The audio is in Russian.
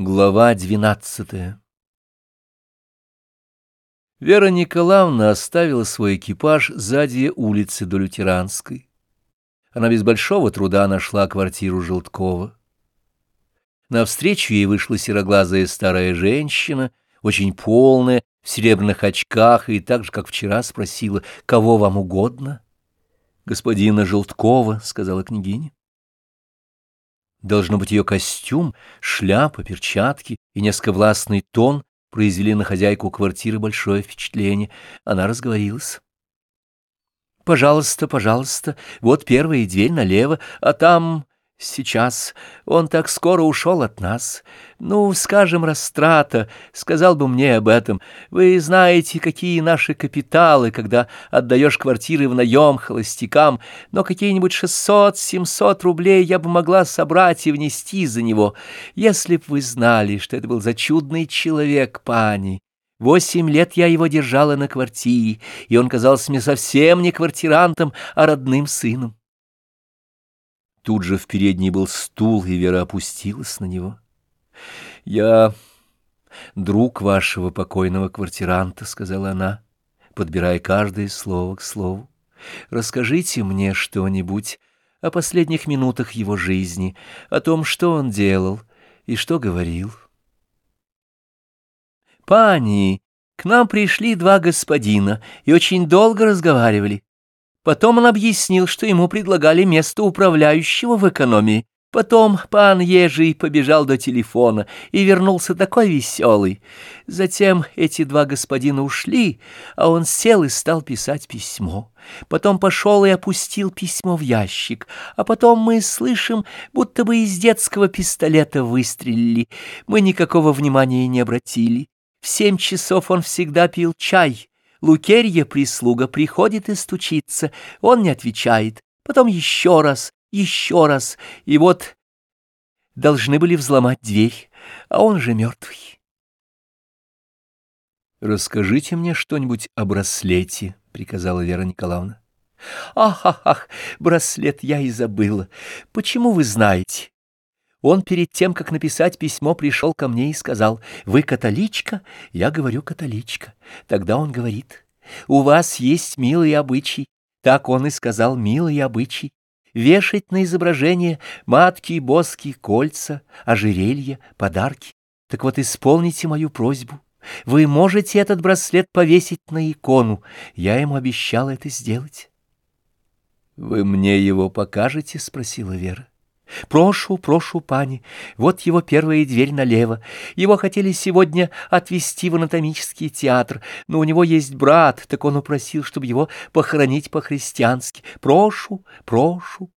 Глава двенадцатая Вера Николаевна оставила свой экипаж сзади улицы до Лютеранской. Она без большого труда нашла квартиру Желткова. Навстречу ей вышла сероглазая старая женщина, очень полная, в серебряных очках, и так же, как вчера, спросила, кого вам угодно. «Господина Желткова», — сказала княгиня. Должно быть, ее костюм, шляпа, перчатки и несколько властный тон произвели на хозяйку квартиры большое впечатление. Она разговорилась. «Пожалуйста, пожалуйста, вот первая дверь налево, а там...» Сейчас он так скоро ушел от нас. Ну, скажем, растрата, сказал бы мне об этом. Вы знаете, какие наши капиталы, когда отдаешь квартиры в наем холостякам, но какие-нибудь шестьсот-семьсот рублей я бы могла собрать и внести за него, если б вы знали, что это был за чудный человек, пани. Восемь лет я его держала на квартире, и он казался мне совсем не квартирантом, а родным сыном. Тут же в передней был стул, и Вера опустилась на него. «Я друг вашего покойного квартиранта», — сказала она, подбирая каждое слово к слову. «Расскажите мне что-нибудь о последних минутах его жизни, о том, что он делал и что говорил». «Пани, к нам пришли два господина и очень долго разговаривали. Потом он объяснил, что ему предлагали место управляющего в экономии. Потом пан Ежий побежал до телефона и вернулся такой веселый. Затем эти два господина ушли, а он сел и стал писать письмо. Потом пошел и опустил письмо в ящик, а потом мы слышим, будто бы из детского пистолета выстрелили. Мы никакого внимания не обратили. В семь часов он всегда пил чай, Лукерья прислуга приходит и стучится, он не отвечает. Потом еще раз, еще раз, и вот должны были взломать дверь, а он же мертвый. «Расскажите мне что-нибудь о браслете», — приказала Вера Николаевна. «Ах, ах, ах, браслет я и забыла. Почему вы знаете?» Он перед тем, как написать письмо, пришел ко мне и сказал, «Вы католичка?» Я говорю, «Католичка». Тогда он говорит, «У вас есть милый обычай». Так он и сказал, «Милый обычай». Вешать на изображение матки, боски, кольца, ожерелья, подарки. Так вот, исполните мою просьбу. Вы можете этот браслет повесить на икону. Я ему обещала это сделать. — Вы мне его покажете? — спросила Вера. «Прошу, прошу, пани, вот его первая дверь налево. Его хотели сегодня отвезти в анатомический театр, но у него есть брат, так он упросил, чтобы его похоронить по-христиански. Прошу, прошу».